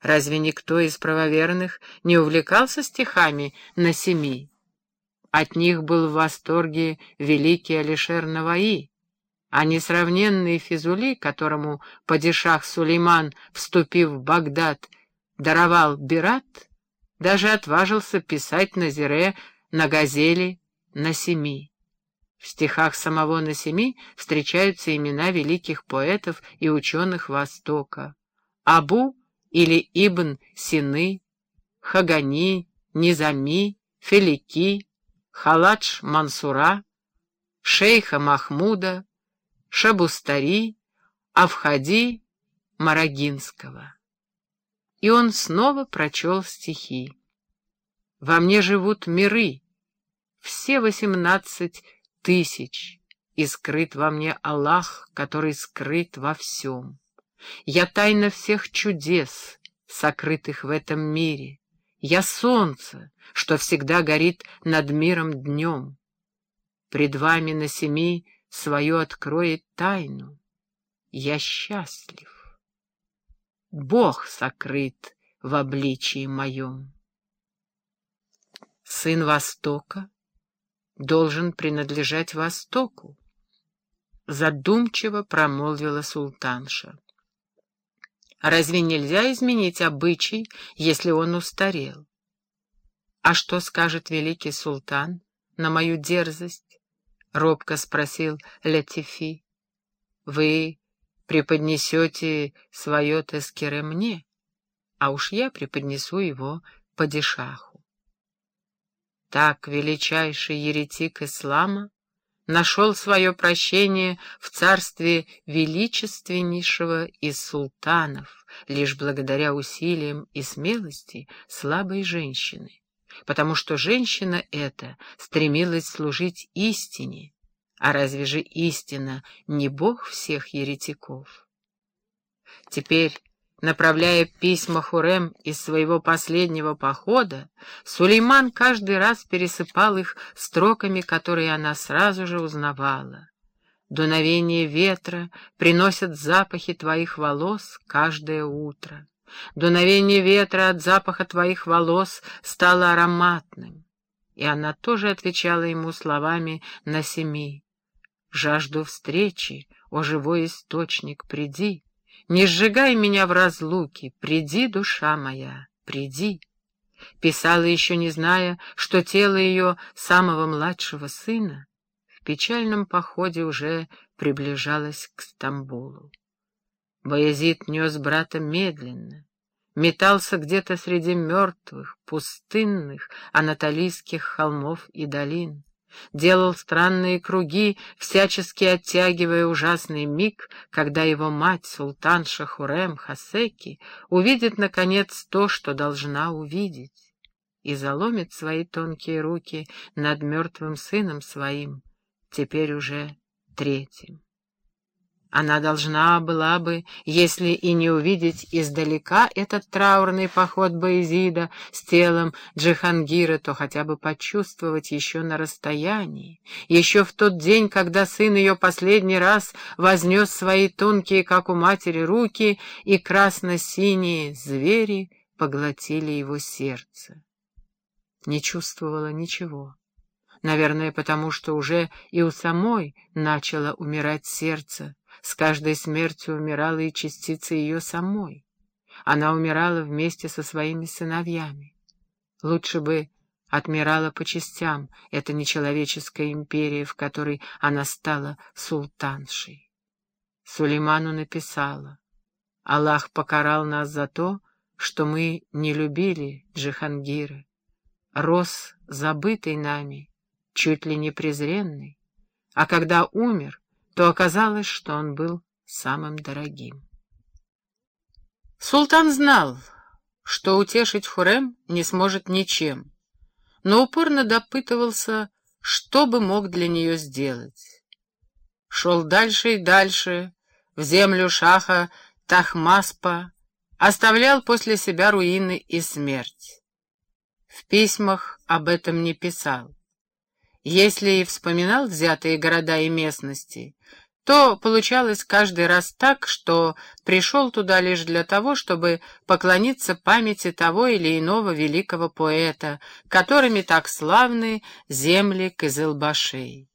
Разве никто из правоверных не увлекался стихами на семи? От них был в восторге великий Алишер Наваи, а несравненный Физули, которому падишах Сулейман, вступив в Багдад, даровал Бират, даже отважился писать на зире, на газели, на семи. В стихах самого Насеми встречаются имена великих поэтов и ученых Востока. Абу или Ибн Сины, Хагани, Низами, Фелики, Халадж Мансура, Шейха Махмуда, Шабустари, Авхади Марагинского. И он снова прочел стихи. «Во мне живут миры, все восемнадцать тысяч, и скрыт во мне Аллах, который скрыт во всем. Я тайна всех чудес, сокрытых в этом мире. Я солнце, что всегда горит над миром днем. Пред вами на семи свою откроет тайну. Я счастлив. Бог сокрыт в обличии моем. Сын Востока должен принадлежать Востоку, задумчиво промолвила султанша. Разве нельзя изменить обычай, если он устарел? А что скажет великий султан на мою дерзость? — робко спросил Латифи. «Вы преподнесете свое тескере мне, а уж я преподнесу его падишаху». Так величайший еретик ислама нашел свое прощение в царстве величественнейшего из султанов, лишь благодаря усилиям и смелости слабой женщины, потому что женщина эта стремилась служить истине, а разве же истина не бог всех еретиков? Теперь Направляя письма Хурем из своего последнего похода, Сулейман каждый раз пересыпал их строками, которые она сразу же узнавала. Дуновение ветра приносят запахи твоих волос каждое утро. Дуновение ветра от запаха твоих волос стало ароматным. И она тоже отвечала ему словами на семи. «Жажду встречи, о живой источник, приди!» Не сжигай меня в разлуке, приди, душа моя, приди. Писала еще не зная, что тело ее самого младшего сына в печальном походе уже приближалось к Стамбулу. Боязид нес брата медленно, метался где-то среди мертвых, пустынных, анатолийских холмов и долин делал странные круги, всячески оттягивая ужасный миг, когда его мать, султанша Хурем Хасеки, увидит, наконец, то, что должна увидеть, и заломит свои тонкие руки над мертвым сыном своим, теперь уже третьим. Она должна была бы, если и не увидеть издалека этот траурный поход Боязида с телом Джихангира, то хотя бы почувствовать еще на расстоянии, еще в тот день, когда сын ее последний раз вознес свои тонкие, как у матери, руки, и красно-синие звери поглотили его сердце. Не чувствовала ничего. Наверное, потому что уже и у самой начало умирать сердце, с каждой смертью умирала и частица ее самой. Она умирала вместе со своими сыновьями. Лучше бы отмирала по частям эта нечеловеческая империя, в которой она стала султаншей. Сулейману написала, «Аллах покарал нас за то, что мы не любили Джихангира. Рос забытый нами, чуть ли не презренный, а когда умер, то оказалось, что он был самым дорогим. Султан знал, что утешить Хурем не сможет ничем, но упорно допытывался, что бы мог для нее сделать. Шел дальше и дальше, в землю шаха Тахмаспа, оставлял после себя руины и смерть. В письмах об этом не писал. Если и вспоминал взятые города и местности, то получалось каждый раз так, что пришел туда лишь для того, чтобы поклониться памяти того или иного великого поэта, которыми так славны земли Кызылбашей.